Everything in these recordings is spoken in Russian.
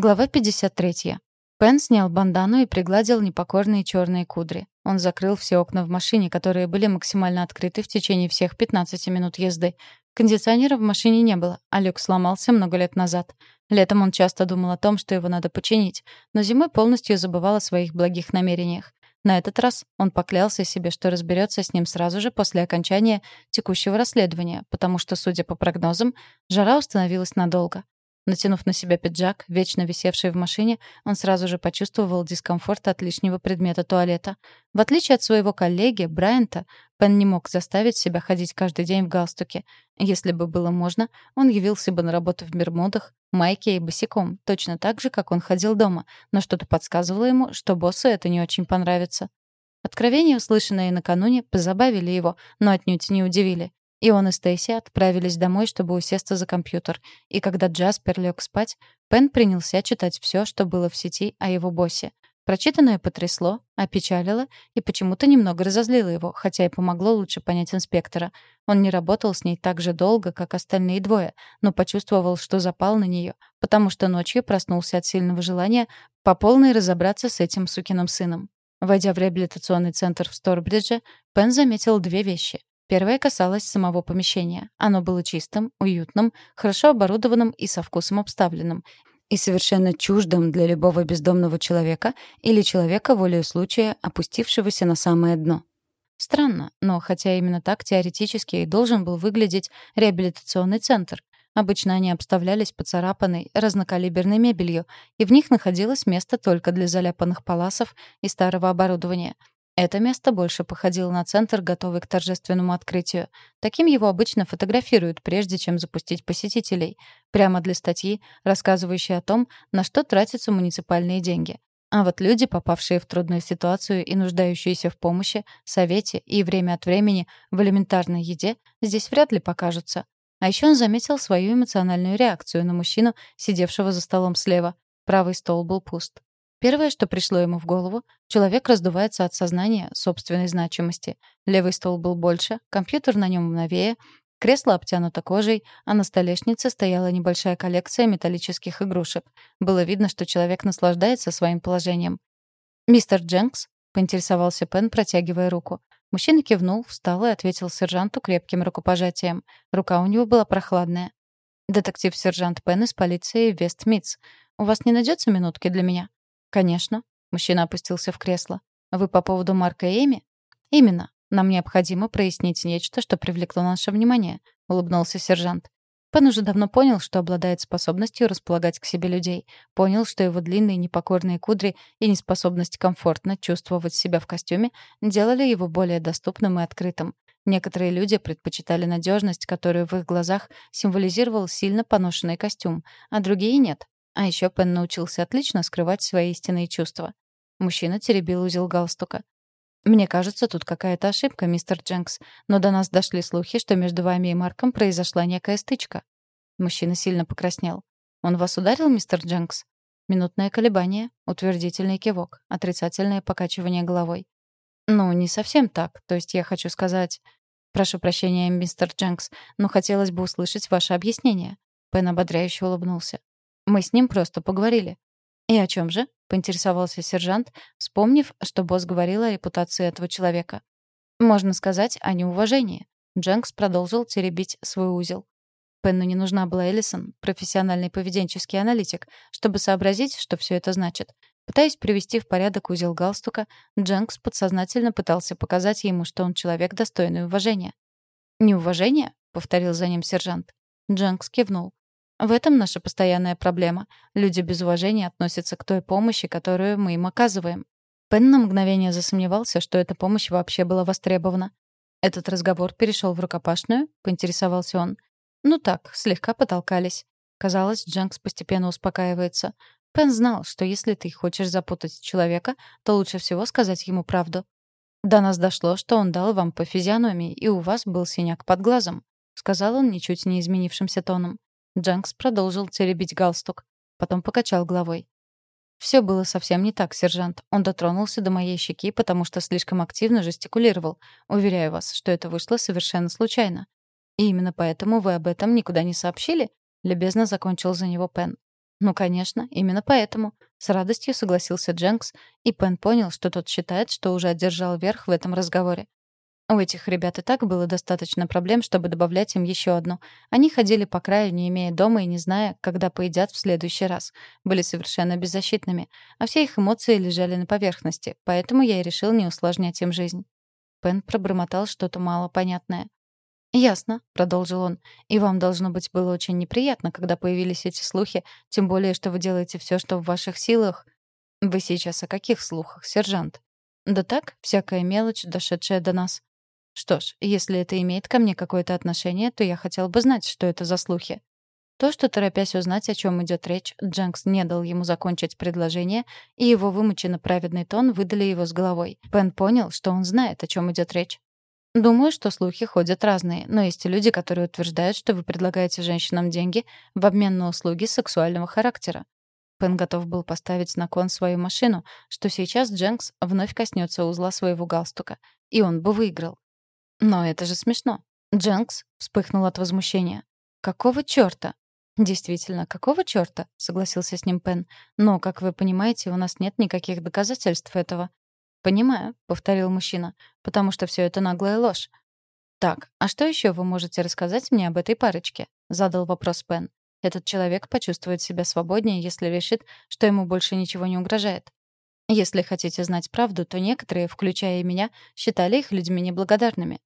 Глава 53. Пен снял бандану и пригладил непокорные черные кудри. Он закрыл все окна в машине, которые были максимально открыты в течение всех 15 минут езды. Кондиционера в машине не было, а люк сломался много лет назад. Летом он часто думал о том, что его надо починить, но зимой полностью забывал о своих благих намерениях. На этот раз он поклялся себе, что разберется с ним сразу же после окончания текущего расследования, потому что, судя по прогнозам, жара установилась надолго. Натянув на себя пиджак, вечно висевший в машине, он сразу же почувствовал дискомфорт от лишнего предмета туалета. В отличие от своего коллеги, Брайанта, Пен не мог заставить себя ходить каждый день в галстуке. Если бы было можно, он явился бы на работу в бермудах, майке и босиком, точно так же, как он ходил дома, но что-то подсказывало ему, что боссу это не очень понравится. Откровения, услышанные накануне, позабавили его, но отнюдь не удивили. И он и Стейси отправились домой, чтобы усесться за компьютер. И когда Джаспер лег спать, Пен принялся читать все, что было в сети о его боссе. Прочитанное потрясло, опечалило и почему-то немного разозлило его, хотя и помогло лучше понять инспектора. Он не работал с ней так же долго, как остальные двое, но почувствовал, что запал на нее, потому что ночью проснулся от сильного желания по полной разобраться с этим сукиным сыном. Войдя в реабилитационный центр в Сторбридже, Пен заметил две вещи. Первое касалось самого помещения. Оно было чистым, уютным, хорошо оборудованным и со вкусом обставленным. И совершенно чуждым для любого бездомного человека или человека, волею случая, опустившегося на самое дно. Странно, но хотя именно так теоретически и должен был выглядеть реабилитационный центр. Обычно они обставлялись поцарапанной, разнокалиберной мебелью, и в них находилось место только для заляпанных паласов и старого оборудования — это место больше походило на центр, готовый к торжественному открытию. Таким его обычно фотографируют, прежде чем запустить посетителей. Прямо для статьи, рассказывающей о том, на что тратятся муниципальные деньги. А вот люди, попавшие в трудную ситуацию и нуждающиеся в помощи, совете и время от времени в элементарной еде, здесь вряд ли покажутся. А еще он заметил свою эмоциональную реакцию на мужчину, сидевшего за столом слева. Правый стол был пуст. Первое, что пришло ему в голову, человек раздувается от сознания собственной значимости. Левый стол был больше, компьютер на нем новее, кресло обтянуто кожей, а на столешнице стояла небольшая коллекция металлических игрушек. Было видно, что человек наслаждается своим положением. «Мистер Дженкс?» — поинтересовался Пен, протягивая руку. Мужчина кивнул, встал и ответил сержанту крепким рукопожатием. Рука у него была прохладная. «Детектив-сержант Пен из полиции Вестмитс. У вас не найдется минутки для меня?» «Конечно». Мужчина опустился в кресло. «Вы по поводу Марка и Эми?» «Именно. Нам необходимо прояснить нечто, что привлекло наше внимание», — улыбнулся сержант. Пен уже давно понял, что обладает способностью располагать к себе людей. Понял, что его длинные непокорные кудри и неспособность комфортно чувствовать себя в костюме делали его более доступным и открытым. Некоторые люди предпочитали надежность, которую в их глазах символизировал сильно поношенный костюм, а другие нет. А еще Пен научился отлично скрывать свои истинные чувства. Мужчина теребил узел галстука. «Мне кажется, тут какая-то ошибка, мистер Дженкс, но до нас дошли слухи, что между вами и Марком произошла некая стычка». Мужчина сильно покраснел. «Он вас ударил, мистер Дженкс?» Минутное колебание, утвердительный кивок, отрицательное покачивание головой. «Ну, не совсем так. То есть я хочу сказать...» «Прошу прощения, мистер Дженкс, но хотелось бы услышать ваше объяснение». Пен ободряюще улыбнулся. Мы с ним просто поговорили. «И о чем же?» — поинтересовался сержант, вспомнив, что босс говорил о репутации этого человека. «Можно сказать, о неуважении». Дженкс продолжил теребить свой узел. Пенну не нужна была Эллисон, профессиональный поведенческий аналитик, чтобы сообразить, что все это значит. Пытаясь привести в порядок узел галстука, Дженкс подсознательно пытался показать ему, что он человек достойный уважения. «Неуважение?» — повторил за ним сержант. Дженкс кивнул. В этом наша постоянная проблема. Люди без уважения относятся к той помощи, которую мы им оказываем. Пен на мгновение засомневался, что эта помощь вообще была востребована. Этот разговор перешел в рукопашную, поинтересовался он. Ну так, слегка потолкались. Казалось, Дженкс постепенно успокаивается. Пен знал, что если ты хочешь запутать человека, то лучше всего сказать ему правду. «До нас дошло, что он дал вам по физиономии, и у вас был синяк под глазом», — сказал он ничуть не изменившимся тоном. Дженкс продолжил теребить галстук. Потом покачал головой. Все было совсем не так, сержант. Он дотронулся до моей щеки, потому что слишком активно жестикулировал. Уверяю вас, что это вышло совершенно случайно. И именно поэтому вы об этом никуда не сообщили? Любезно закончил за него Пен. «Ну, конечно, именно поэтому», — с радостью согласился Дженкс, и Пен понял, что тот считает, что уже одержал верх в этом разговоре. У этих ребят и так было достаточно проблем, чтобы добавлять им еще одну. Они ходили по краю, не имея дома и не зная, когда поедят в следующий раз. Были совершенно беззащитными. А все их эмоции лежали на поверхности, поэтому я и решил не усложнять им жизнь. Пен пробормотал что-то малопонятное. «Ясно», — продолжил он. «И вам, должно быть, было очень неприятно, когда появились эти слухи, тем более, что вы делаете все, что в ваших силах». «Вы сейчас о каких слухах, сержант?» «Да так, всякая мелочь, дошедшая до нас. Что ж, если это имеет ко мне какое-то отношение, то я хотел бы знать, что это за слухи. То, что, торопясь узнать, о чем идет речь, Дженкс не дал ему закончить предложение, и его вымученно праведный тон выдали его с головой. Пен понял, что он знает, о чем идет речь. Думаю, что слухи ходят разные, но есть люди, которые утверждают, что вы предлагаете женщинам деньги в обмен на услуги сексуального характера. Пен готов был поставить на кон свою машину, что сейчас Дженкс вновь коснется узла своего галстука, и он бы выиграл. Но это же смешно. Дженкс вспыхнул от возмущения. Какого чёрта? Действительно, какого чёрта? согласился с ним Пен. Но, как вы понимаете, у нас нет никаких доказательств этого. Понимаю, повторил мужчина, потому что всё это наглая ложь. Так, а что ещё вы можете рассказать мне об этой парочке? задал вопрос Пен. Этот человек почувствует себя свободнее, если решит, что ему больше ничего не угрожает. Если хотите знать правду, то некоторые, включая и меня, считали их людьми неблагодарными.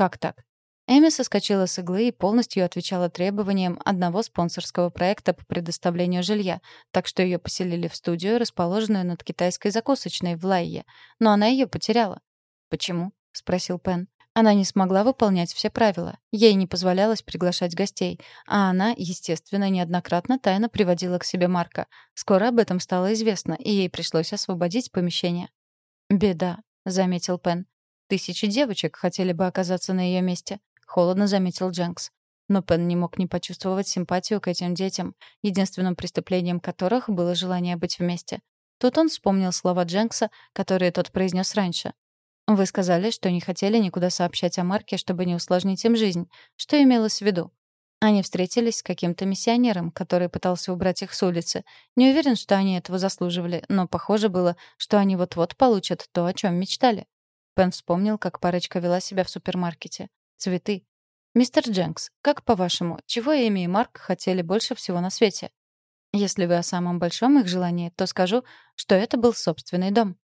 Как так? Эми соскочила с иглы и полностью отвечала требованиям одного спонсорского проекта по предоставлению жилья, так что ее поселили в студию, расположенную над китайской закусочной в Лайе, но она ее потеряла. «Почему?» — спросил Пен. Она не смогла выполнять все правила. Ей не позволялось приглашать гостей, а она, естественно, неоднократно тайно приводила к себе Марка. Скоро об этом стало известно, и ей пришлось освободить помещение. «Беда», — заметил Пен. Тысячи девочек хотели бы оказаться на ее месте, холодно заметил Дженкс. Но Пен не мог не почувствовать симпатию к этим детям, единственным преступлением которых было желание быть вместе. Тут он вспомнил слова Дженкса, которые тот произнес раньше. «Вы сказали, что не хотели никуда сообщать о Марке, чтобы не усложнить им жизнь. Что имелось в виду?» Они встретились с каким-то миссионером, который пытался убрать их с улицы. Не уверен, что они этого заслуживали, но похоже было, что они вот-вот получат то, о чем мечтали. Пен вспомнил, как парочка вела себя в супермаркете. Цветы. «Мистер Дженкс, как по-вашему, чего Эми и Марк хотели больше всего на свете?» «Если вы о самом большом их желании, то скажу, что это был собственный дом»,